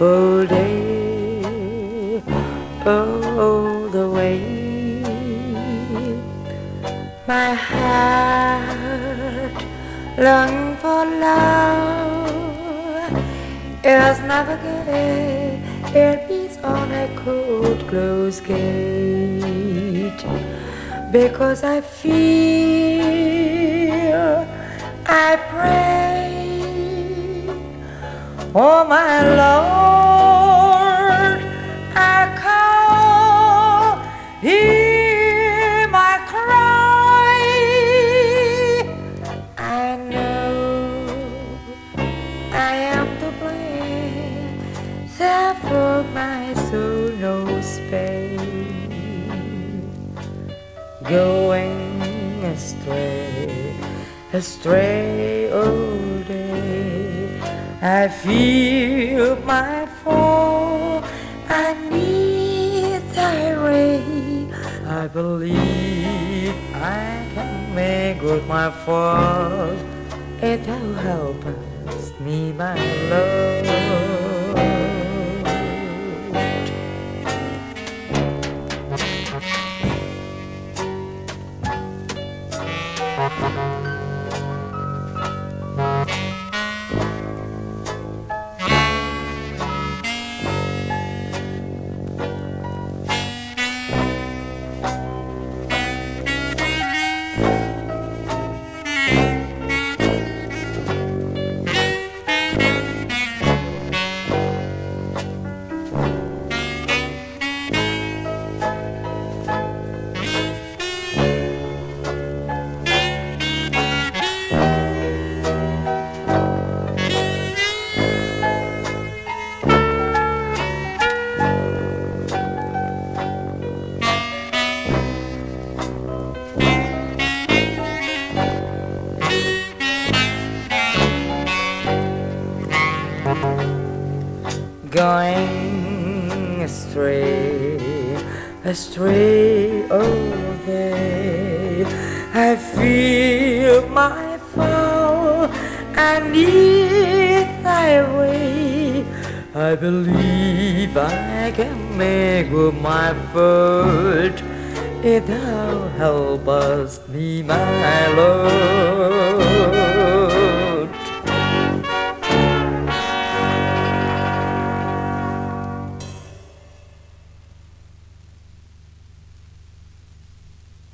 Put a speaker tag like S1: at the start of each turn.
S1: all day, all the way. My heart long for love. It was never good. It beats on a cold closed gate because I feel I pray. Oh my Lord, I call, hear my cry. I know I am to blame, therefore my soul knows pain. Going astray, astray day. I feel my fall. I need thy ray. I believe I can make good my fault. If thou helpest me, my love. Going astray, astray oh, all day. I feel my fall, and need thy way. I believe I can make good my fault if thou helpest me, my Lord.